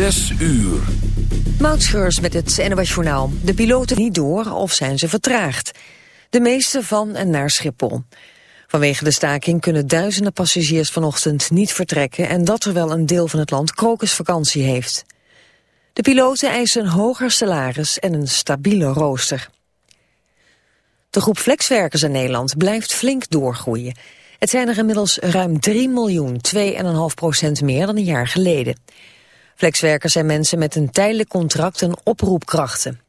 Zes uur. Moutscheurs met het NOS Journaal. De piloten niet door of zijn ze vertraagd. De meeste van en naar Schiphol. Vanwege de staking kunnen duizenden passagiers vanochtend niet vertrekken... en dat terwijl een deel van het land krokusvakantie heeft. De piloten eisen een hoger salaris en een stabiele rooster. De groep flexwerkers in Nederland blijft flink doorgroeien. Het zijn er inmiddels ruim 3 miljoen, 2,5 procent meer dan een jaar geleden... Flexwerkers zijn mensen met een tijdelijk contract en oproepkrachten.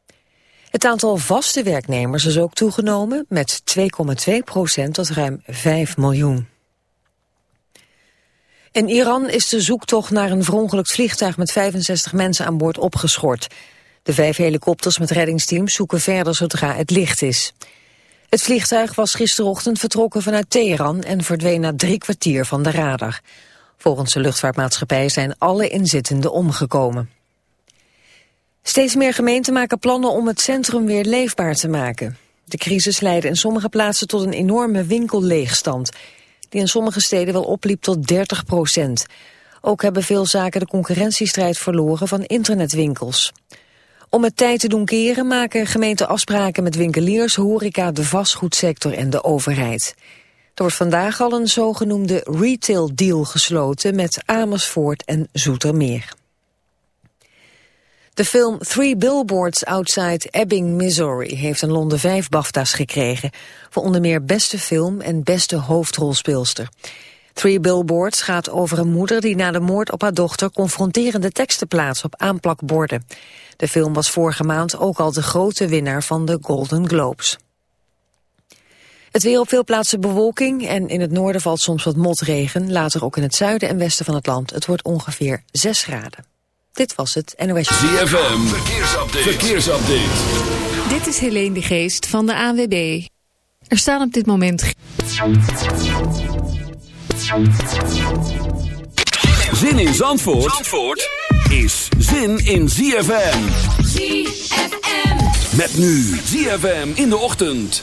Het aantal vaste werknemers is ook toegenomen met 2,2 procent tot ruim 5 miljoen. In Iran is de zoektocht naar een verongelukt vliegtuig met 65 mensen aan boord opgeschort. De vijf helikopters met reddingsteams zoeken verder zodra het licht is. Het vliegtuig was gisterochtend vertrokken vanuit Teheran en verdween na drie kwartier van de radar. Volgens de luchtvaartmaatschappij zijn alle inzittenden omgekomen. Steeds meer gemeenten maken plannen om het centrum weer leefbaar te maken. De crisis leidde in sommige plaatsen tot een enorme winkelleegstand... die in sommige steden wel opliep tot 30 procent. Ook hebben veel zaken de concurrentiestrijd verloren van internetwinkels. Om het tijd te doen keren maken gemeenten afspraken met winkeliers, horeca, de vastgoedsector en de overheid. Er wordt vandaag al een zogenoemde retail deal gesloten met Amersfoort en Zoetermeer. De film Three Billboards Outside Ebbing, Missouri heeft in Londen vijf BAFTA's gekregen. Voor onder meer beste film en beste hoofdrolspeelster. Three Billboards gaat over een moeder die na de moord op haar dochter confronterende teksten plaatst op aanplakborden. De film was vorige maand ook al de grote winnaar van de Golden Globes. Het weer op veel plaatsen bewolking en in het noorden valt soms wat motregen. Later ook in het zuiden en westen van het land. Het wordt ongeveer 6 graden. Dit was het NOS. ZFM, verkeersupdate. verkeersupdate. Dit is Helene de Geest van de ANWB. Er staan op dit moment... Zin in Zandvoort, Zandvoort is zin in ZFM. ZFM. Met nu ZFM in de ochtend.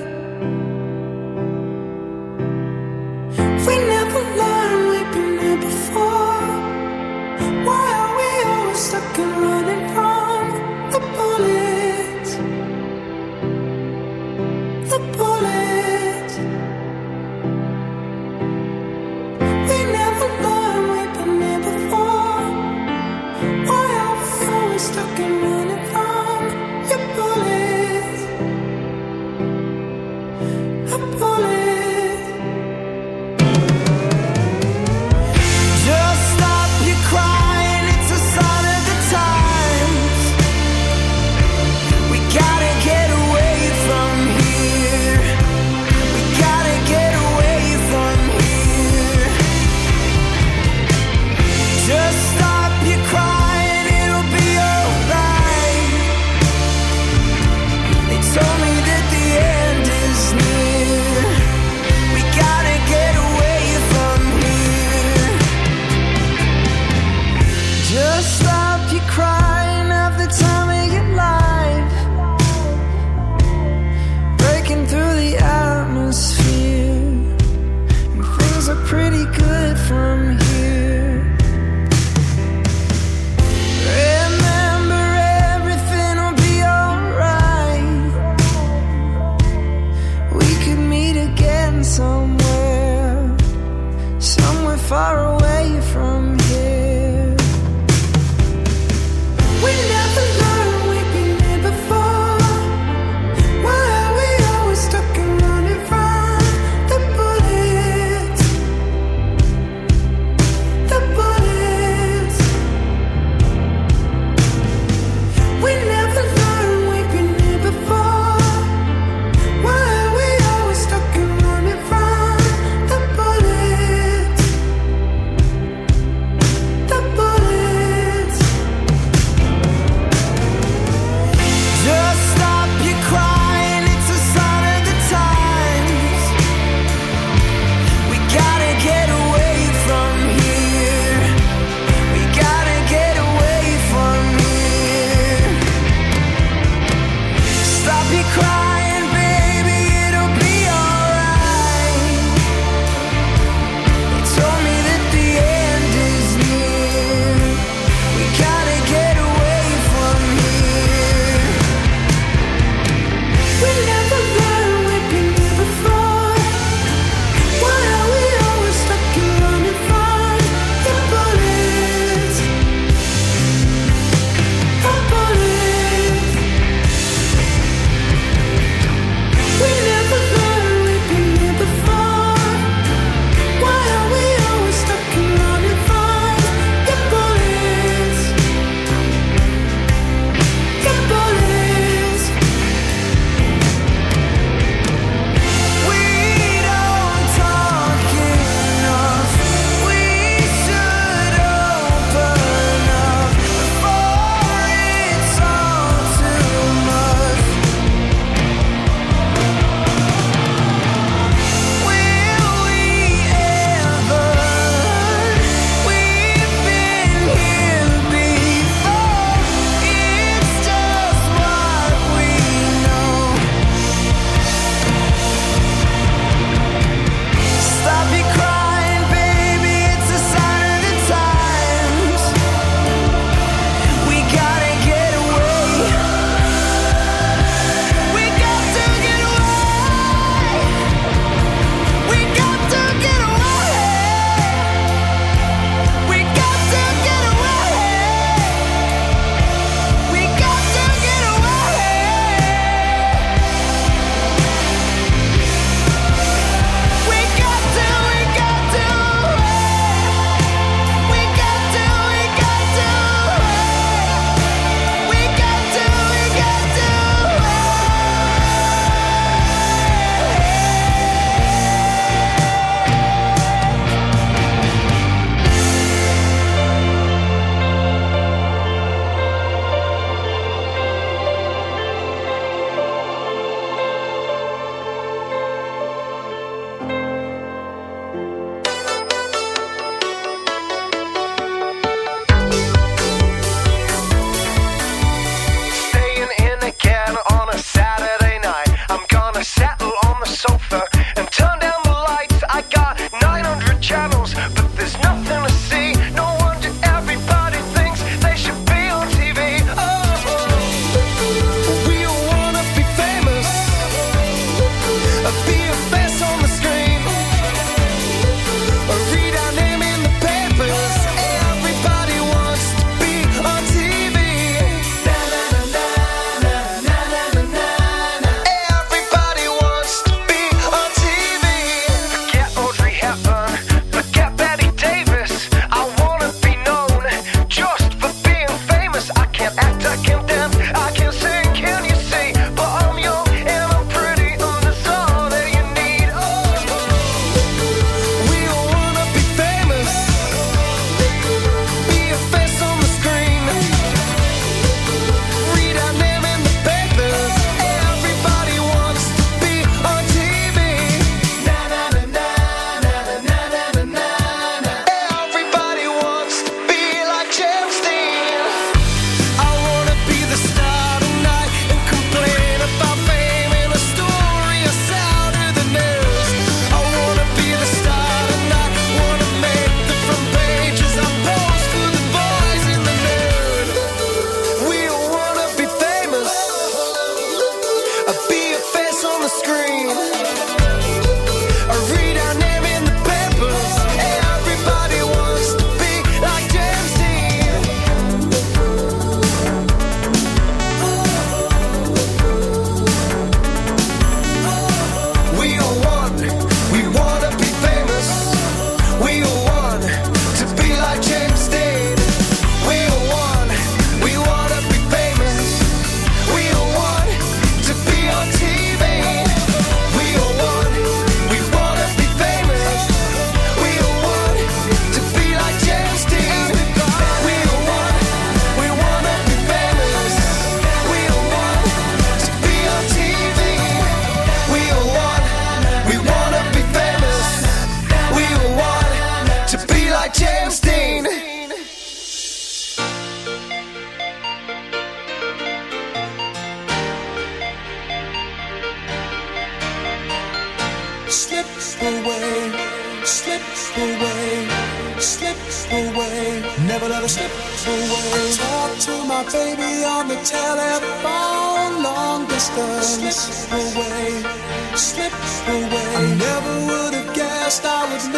I be a face on the screen.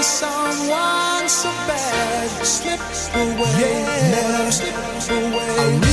someone so bad slip away, yeah. never slip away.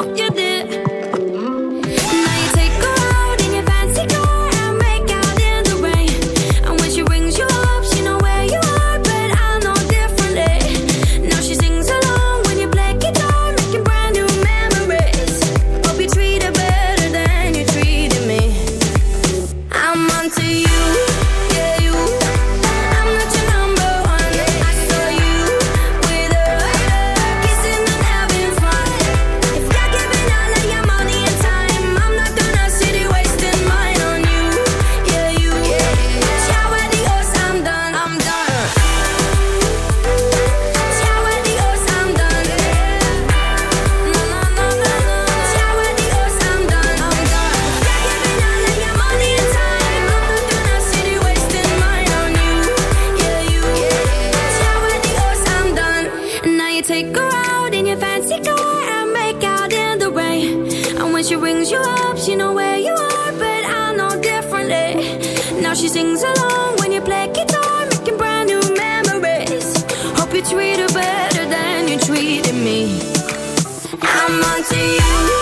I'm onto you.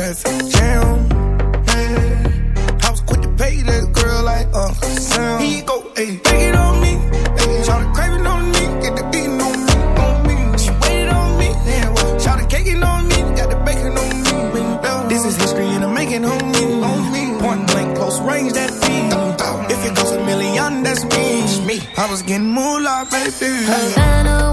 Traffic jam. Man, I was quick to pay that girl like Uncle Sam. He go, hey, take it on me. Hey, shout the craving on me, get the beating on me, on me. She waited on me, yeah, well, shout the caking on me, got the bacon on me. This is history and I'm making me, on me. Point blank, close range, that feed. If it goes a million, that's me. me. I was getting moolah, baby. Havana,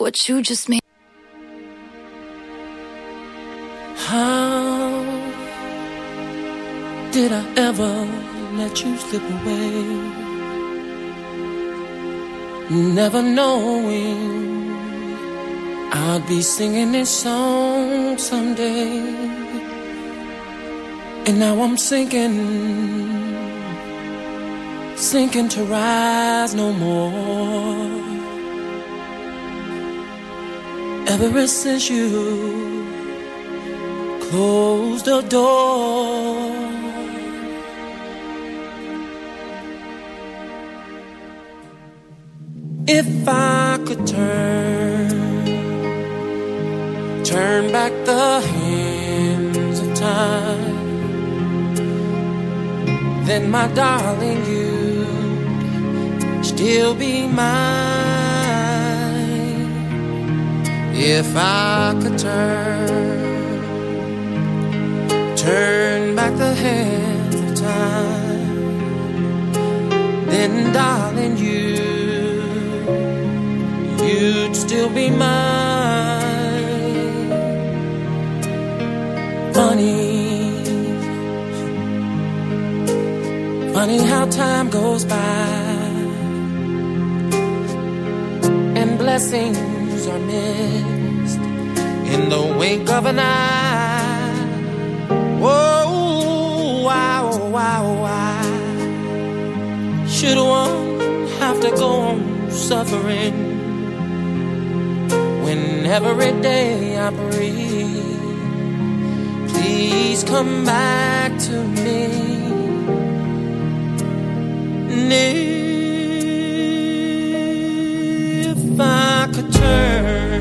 What you just made How did I ever let you slip away? Never knowing I'd be singing this song someday. And now I'm sinking, sinking to rise no more. Ever since you closed the door. If I could turn, turn back the hands of time, then my darling, you'd still be mine. If I could turn turn back the hands of time, then darling, you you'd still be mine. Funny, funny how time goes by, and blessings are missed in the wink of an eye. Oh, Whoa, oh, wow, oh, wow, wow. Should one have to go on suffering when every day I breathe? Please come back to me. If I could turn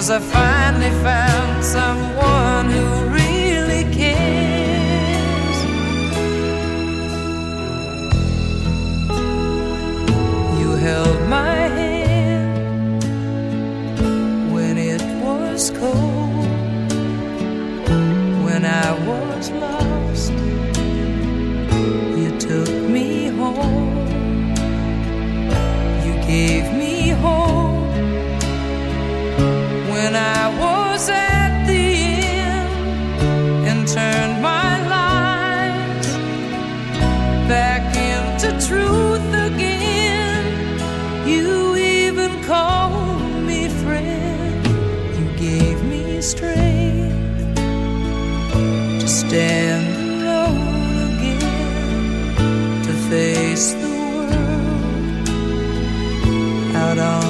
Cause I finally found some out on